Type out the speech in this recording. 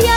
只要。